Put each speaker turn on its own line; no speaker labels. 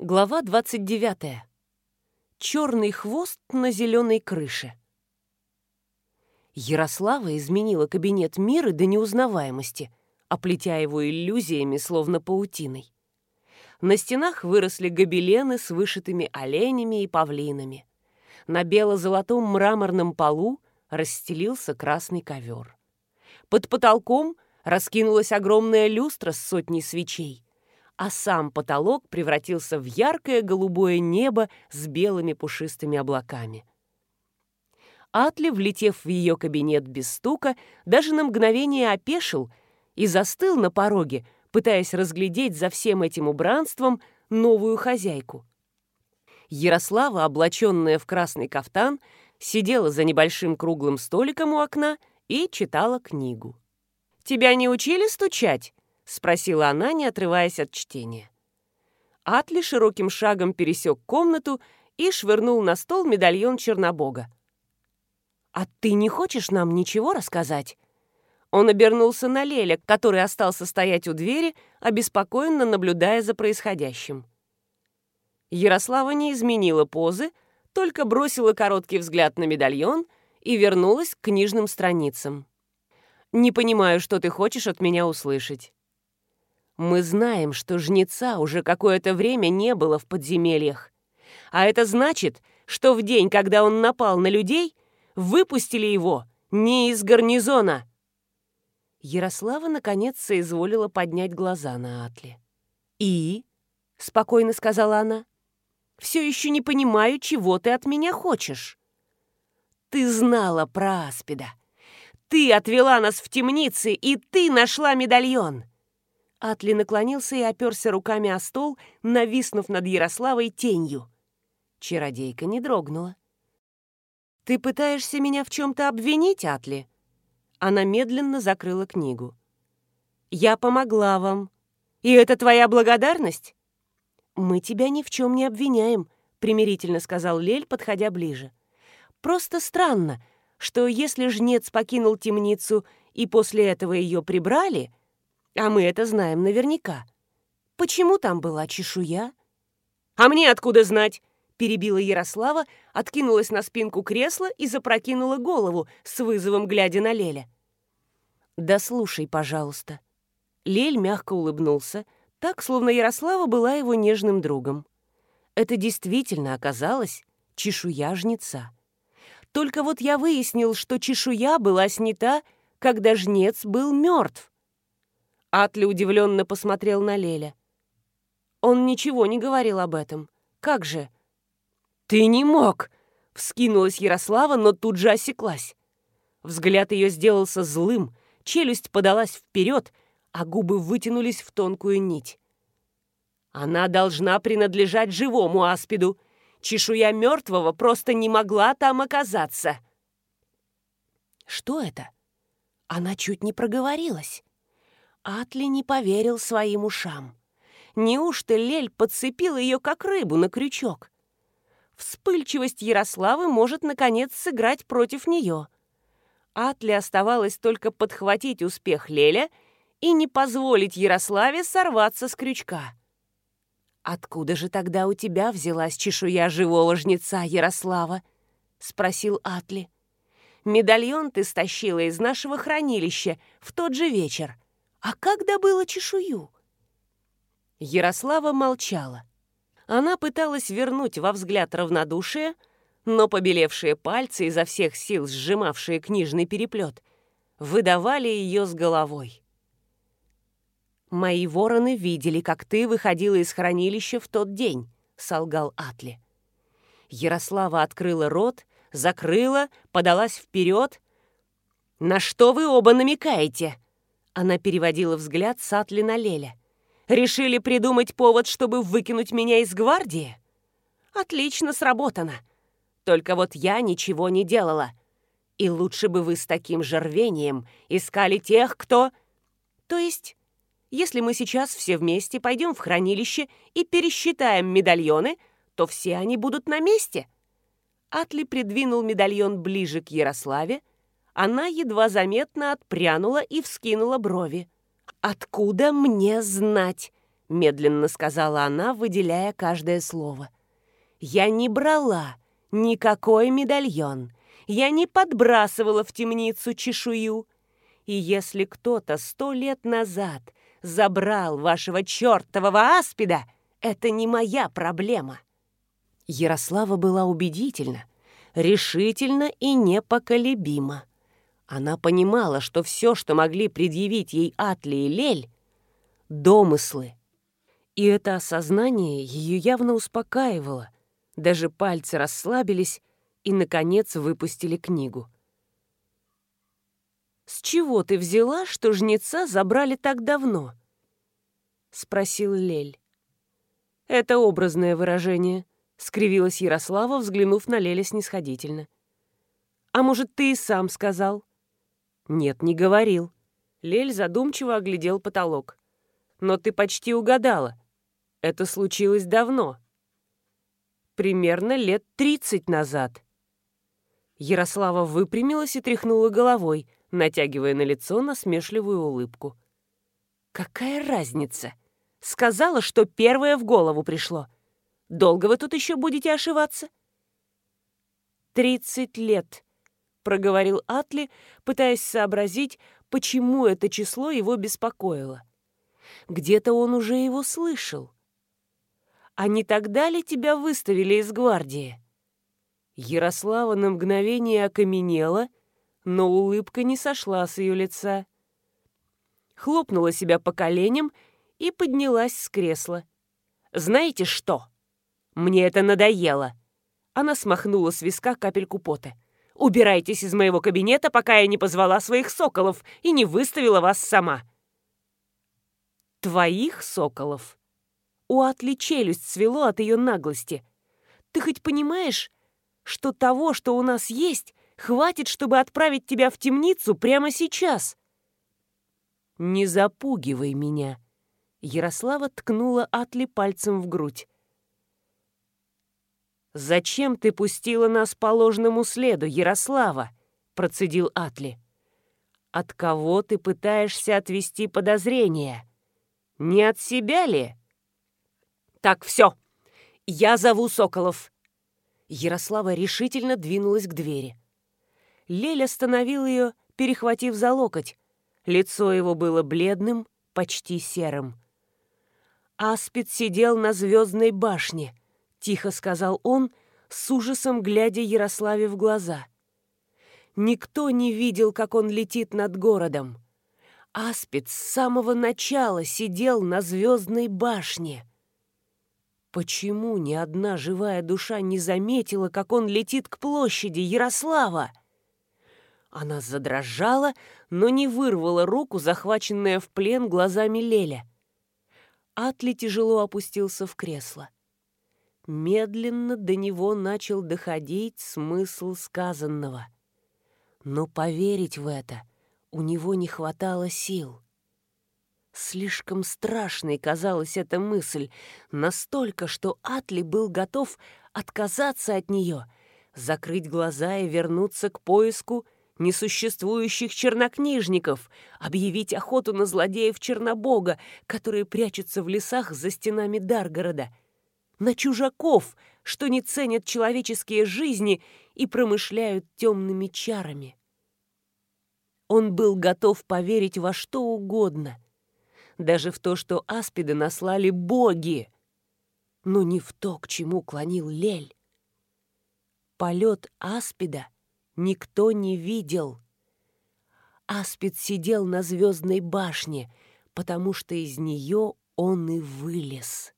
Глава 29. Черный хвост на зеленой крыше. Ярослава изменила кабинет Миры до неузнаваемости, оплетя его иллюзиями, словно паутиной. На стенах выросли гобелены с вышитыми оленями и павлинами. На бело-золотом мраморном полу расстелился красный ковер. Под потолком раскинулась огромная люстра с сотней свечей — а сам потолок превратился в яркое голубое небо с белыми пушистыми облаками. Атли, влетев в ее кабинет без стука, даже на мгновение опешил и застыл на пороге, пытаясь разглядеть за всем этим убранством новую хозяйку. Ярослава, облаченная в красный кафтан, сидела за небольшим круглым столиком у окна и читала книгу. «Тебя не учили стучать?» — спросила она, не отрываясь от чтения. Атли широким шагом пересек комнату и швырнул на стол медальон Чернобога. «А ты не хочешь нам ничего рассказать?» Он обернулся на Леля, который остался стоять у двери, обеспокоенно наблюдая за происходящим. Ярослава не изменила позы, только бросила короткий взгляд на медальон и вернулась к книжным страницам. «Не понимаю, что ты хочешь от меня услышать». Мы знаем, что жнеца уже какое-то время не было в подземельях. А это значит, что в день, когда он напал на людей, выпустили его не из гарнизона. Ярослава наконец соизволила поднять глаза на Атли. «И?» — спокойно сказала она. «Все еще не понимаю, чего ты от меня хочешь». «Ты знала про Аспида. Ты отвела нас в темницы, и ты нашла медальон. Атли наклонился и оперся руками о стол, нависнув над Ярославой тенью. Чародейка не дрогнула. «Ты пытаешься меня в чем-то обвинить, Атли?» Она медленно закрыла книгу. «Я помогла вам. И это твоя благодарность?» «Мы тебя ни в чем не обвиняем», — примирительно сказал Лель, подходя ближе. «Просто странно, что если жнец покинул темницу и после этого ее прибрали, а мы это знаем наверняка. Почему там была чешуя? А мне откуда знать? Перебила Ярослава, откинулась на спинку кресла и запрокинула голову, с вызовом глядя на Леля. «Да слушай, пожалуйста». Лель мягко улыбнулся, так, словно Ярослава была его нежным другом. Это действительно оказалось чешуя жнеца. Только вот я выяснил, что чешуя была снята, когда жнец был мертв. Атли удивленно посмотрел на Леля. Он ничего не говорил об этом. Как же? «Ты не мог!» — вскинулась Ярослава, но тут же осеклась. Взгляд ее сделался злым, челюсть подалась вперед, а губы вытянулись в тонкую нить. Она должна принадлежать живому аспиду. Чешуя мертвого просто не могла там оказаться. Что это? Она чуть не проговорилась. Атли не поверил своим ушам. Неужто Лель подцепил ее как рыбу на крючок? Вспыльчивость Ярославы может, наконец, сыграть против нее. Атли оставалось только подхватить успех Леля и не позволить Ярославе сорваться с крючка. «Откуда же тогда у тебя взялась чешуя живого жнеца, Ярослава?» — спросил Атли. «Медальон ты стащила из нашего хранилища в тот же вечер. А как добыла чешую? Ярослава молчала. Она пыталась вернуть во взгляд равнодушие, но побелевшие пальцы, изо всех сил сжимавшие книжный переплет, выдавали ее с головой. «Мои вороны видели, как ты выходила из хранилища в тот день», — солгал Атли. Ярослава открыла рот, закрыла, подалась вперед. «На что вы оба намекаете?» Она переводила взгляд с Атли на Леля. «Решили придумать повод, чтобы выкинуть меня из гвардии? Отлично сработано. Только вот я ничего не делала. И лучше бы вы с таким же рвением искали тех, кто... То есть, если мы сейчас все вместе пойдем в хранилище и пересчитаем медальоны, то все они будут на месте». Атли придвинул медальон ближе к Ярославе, она едва заметно отпрянула и вскинула брови. «Откуда мне знать?» — медленно сказала она, выделяя каждое слово. «Я не брала никакой медальон. Я не подбрасывала в темницу чешую. И если кто-то сто лет назад забрал вашего чертового аспида, это не моя проблема». Ярослава была убедительна, решительно и непоколебима. Она понимала, что все, что могли предъявить ей Атли и Лель, — домыслы. И это осознание ее явно успокаивало. Даже пальцы расслабились и, наконец, выпустили книгу. «С чего ты взяла, что жнеца забрали так давно?» — спросил Лель. «Это образное выражение», — скривилась Ярослава, взглянув на Леля снисходительно. «А может, ты и сам сказал?» «Нет, не говорил». Лель задумчиво оглядел потолок. «Но ты почти угадала. Это случилось давно. Примерно лет тридцать назад». Ярослава выпрямилась и тряхнула головой, натягивая на лицо насмешливую улыбку. «Какая разница? Сказала, что первое в голову пришло. Долго вы тут еще будете ошиваться?» «Тридцать лет», — проговорил Атли, пытаясь сообразить, почему это число его беспокоило. Где-то он уже его слышал. «А не тогда ли тебя выставили из гвардии?» Ярослава на мгновение окаменела, но улыбка не сошла с ее лица. Хлопнула себя по коленям и поднялась с кресла. «Знаете что? Мне это надоело!» Она смахнула с виска капельку пота. «Убирайтесь из моего кабинета, пока я не позвала своих соколов и не выставила вас сама!» «Твоих соколов?» У Атли челюсть свело от ее наглости. «Ты хоть понимаешь, что того, что у нас есть, хватит, чтобы отправить тебя в темницу прямо сейчас. Не запугивай меня. Ярослава ткнула Атли пальцем в грудь. «Зачем ты пустила нас по ложному следу, Ярослава?» — процедил Атли. «От кого ты пытаешься отвести подозрения? Не от себя ли?» «Так, все. Я зову Соколов. Ярослава решительно двинулась к двери. Лель остановил ее, перехватив за локоть. Лицо его было бледным, почти серым. «Аспид сидел на звездной башне», — тихо сказал он, с ужасом глядя Ярославе в глаза. Никто не видел, как он летит над городом. Аспид с самого начала сидел на звездной башне. Почему ни одна живая душа не заметила, как он летит к площади Ярослава? Она задрожала, но не вырвала руку, захваченная в плен глазами Леля. Атли тяжело опустился в кресло. Медленно до него начал доходить смысл сказанного. Но поверить в это у него не хватало сил. Слишком страшной казалась эта мысль, настолько, что Атли был готов отказаться от нее, закрыть глаза и вернуться к поиску несуществующих чернокнижников, объявить охоту на злодеев Чернобога, которые прячутся в лесах за стенами Даргорода, на чужаков, что не ценят человеческие жизни и промышляют темными чарами. Он был готов поверить во что угодно — даже в то, что аспиды наслали боги, но не в то, к чему клонил Лель. Полет аспида никто не видел. Аспид сидел на звездной башне, потому что из нее он и вылез.